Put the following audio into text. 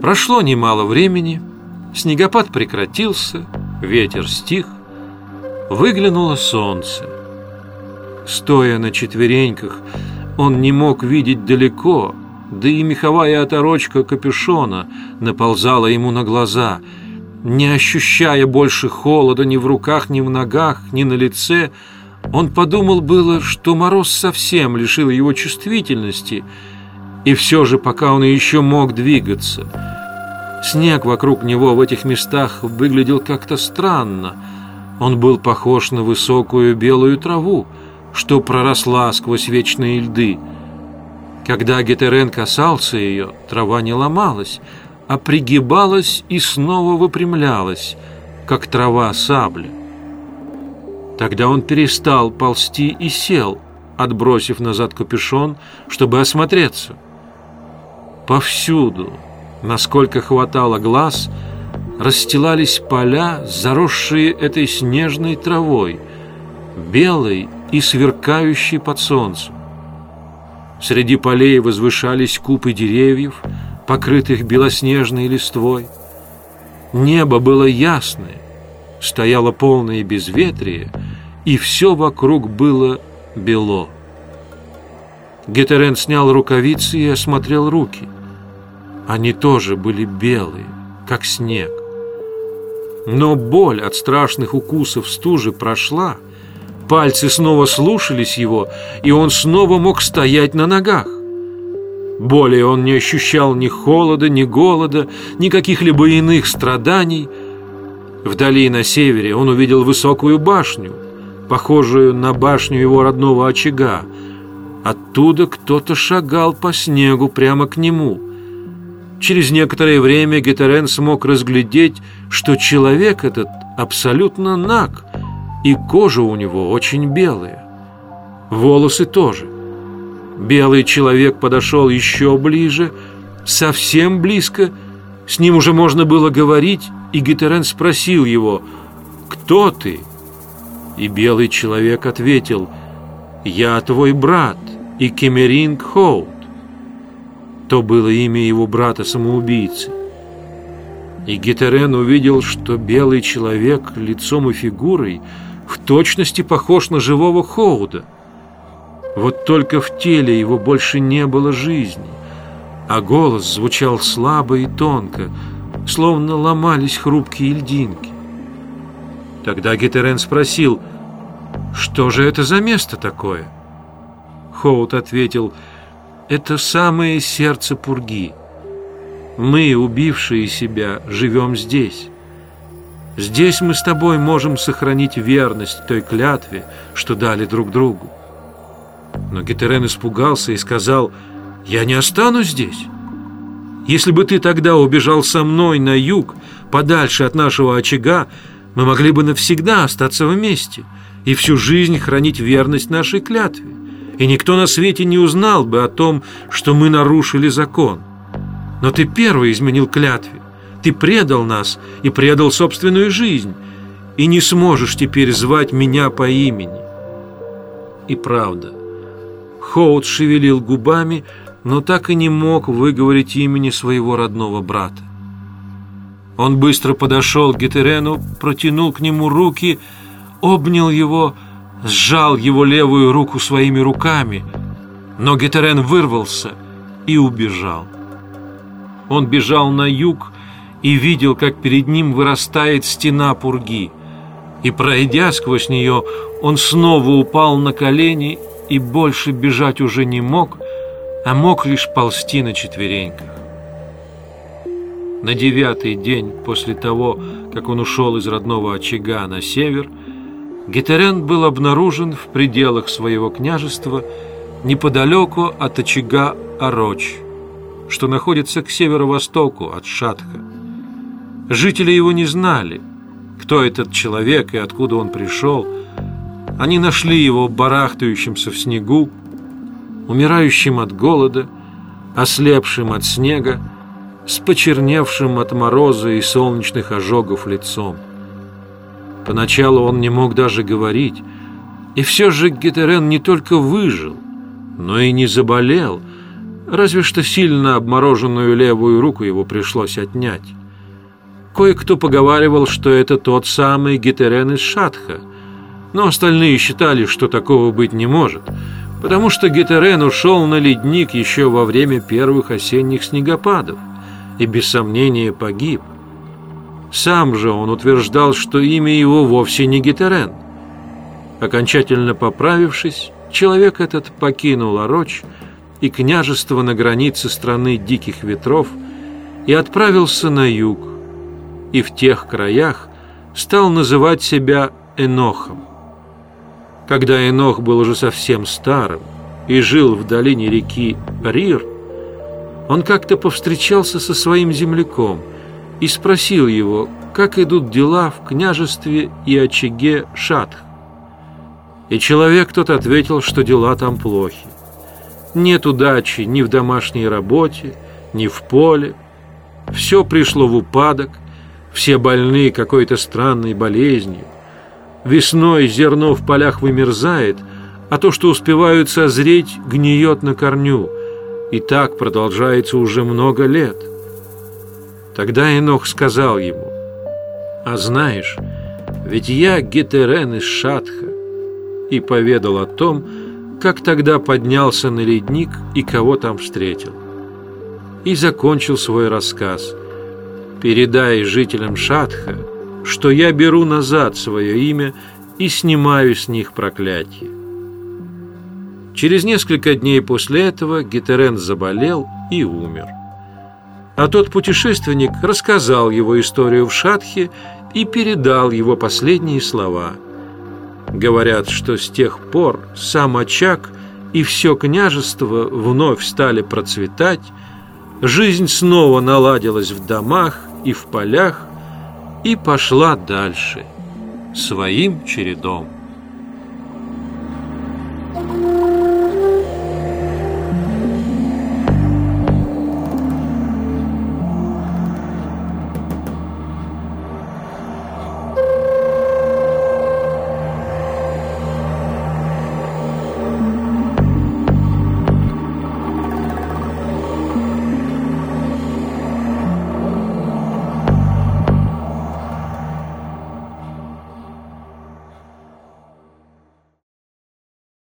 Прошло немало времени, снегопад прекратился, ветер стих, выглянуло солнце. Стоя на четвереньках, он не мог видеть далеко, да и меховая оторочка капюшона наползала ему на глаза. Не ощущая больше холода ни в руках, ни в ногах, ни на лице, он подумал было, что мороз совсем лишил его чувствительности, и все же, пока он еще мог двигаться, снег вокруг него в этих местах выглядел как-то странно. Он был похож на высокую белую траву, что проросла сквозь вечные льды. Когда Гетерен касался ее, трава не ломалась, а пригибалась и снова выпрямлялась, как трава сабли. Тогда он перестал ползти и сел, отбросив назад капюшон, чтобы осмотреться. Повсюду, насколько хватало глаз, расстилались поля, заросшие этой снежной травой, белой и сверкающей под солнцем. Среди полей возвышались купы деревьев, покрытых белоснежной листвой. Небо было ясное, стояло полное безветрие, и все вокруг было бело. Гетерен снял рукавицы и осмотрел руки. Они тоже были белые, как снег. Но боль от страшных укусов стужи прошла — Пальцы снова слушались его, и он снова мог стоять на ногах. Более он не ощущал ни холода, ни голода, ни каких-либо иных страданий. Вдали на севере он увидел высокую башню, похожую на башню его родного очага. Оттуда кто-то шагал по снегу прямо к нему. Через некоторое время Гетерен смог разглядеть, что человек этот абсолютно наг – и кожа у него очень белая. Волосы тоже. Белый человек подошел еще ближе, совсем близко. С ним уже можно было говорить, и Гетерен спросил его, «Кто ты?» И белый человек ответил, «Я твой брат, и Кемеринг Хоут». То было имя его брата-самоубийцы. И Гетерен увидел, что белый человек лицом и фигурой – в точности похож на живого Хоуда. Вот только в теле его больше не было жизни, а голос звучал слабо и тонко, словно ломались хрупкие льдинки. Тогда Гетерен спросил, что же это за место такое? Хоут ответил, это самое сердце Пурги. Мы, убившие себя, живем здесь. Здесь мы с тобой можем сохранить верность той клятве, что дали друг другу. Но Гетерен испугался и сказал, «Я не останусь здесь. Если бы ты тогда убежал со мной на юг, подальше от нашего очага, мы могли бы навсегда остаться вместе и всю жизнь хранить верность нашей клятве, и никто на свете не узнал бы о том, что мы нарушили закон. Но ты первый изменил клятве, ты предал нас и предал собственную жизнь, и не сможешь теперь звать меня по имени. И правда, Хоут шевелил губами, но так и не мог выговорить имени своего родного брата. Он быстро подошел к Гетерену, протянул к нему руки, обнял его, сжал его левую руку своими руками, но Гетерен вырвался и убежал. Он бежал на юг, и видел, как перед ним вырастает стена пурги. И, пройдя сквозь нее, он снова упал на колени и больше бежать уже не мог, а мог лишь ползти на четвереньках. На девятый день после того, как он ушел из родного очага на север, Гетерен был обнаружен в пределах своего княжества неподалеку от очага Ороч, что находится к северо-востоку от Шатха. Жители его не знали, кто этот человек и откуда он пришел. Они нашли его барахтающимся в снегу, умирающим от голода, ослепшим от снега, с почерневшим от мороза и солнечных ожогов лицом. Поначалу он не мог даже говорить, и все же Гетерен не только выжил, но и не заболел, Разве что сильно обмороженную левую руку его пришлось отнять. Кое-кто поговаривал, что это тот самый Гетерен из Шатха, но остальные считали, что такого быть не может, потому что Гетерен ушел на ледник еще во время первых осенних снегопадов и без сомнения погиб. Сам же он утверждал, что имя его вовсе не Гетерен. Окончательно поправившись, человек этот покинул Ороч и княжество на границе страны диких ветров и отправился на юг, и в тех краях стал называть себя Энохом. Когда Энох был уже совсем старым и жил в долине реки Рир, он как-то повстречался со своим земляком и спросил его, как идут дела в княжестве и очаге Шатх. И человек тот ответил, что дела там плохи. Нет удачи ни в домашней работе, ни в поле. Все пришло в упадок, все больны какой-то странной болезнью. Весной зерно в полях вымерзает, а то, что успевают созреть, гниет на корню. И так продолжается уже много лет. Тогда Энох сказал ему, «А знаешь, ведь я Гетерен из Шатха», и поведал о том, как тогда поднялся на ледник и кого там встретил. И закончил свой рассказ. «Передай жителям Шатха, что я беру назад свое имя и снимаю с них проклятие». Через несколько дней после этого Гетерен заболел и умер а тот путешественник рассказал его историю в Шатхе и передал его последние слова. Говорят, что с тех пор сам очаг и все княжество вновь стали процветать, жизнь снова наладилась в домах и в полях и пошла дальше, своим чередом. Thank you.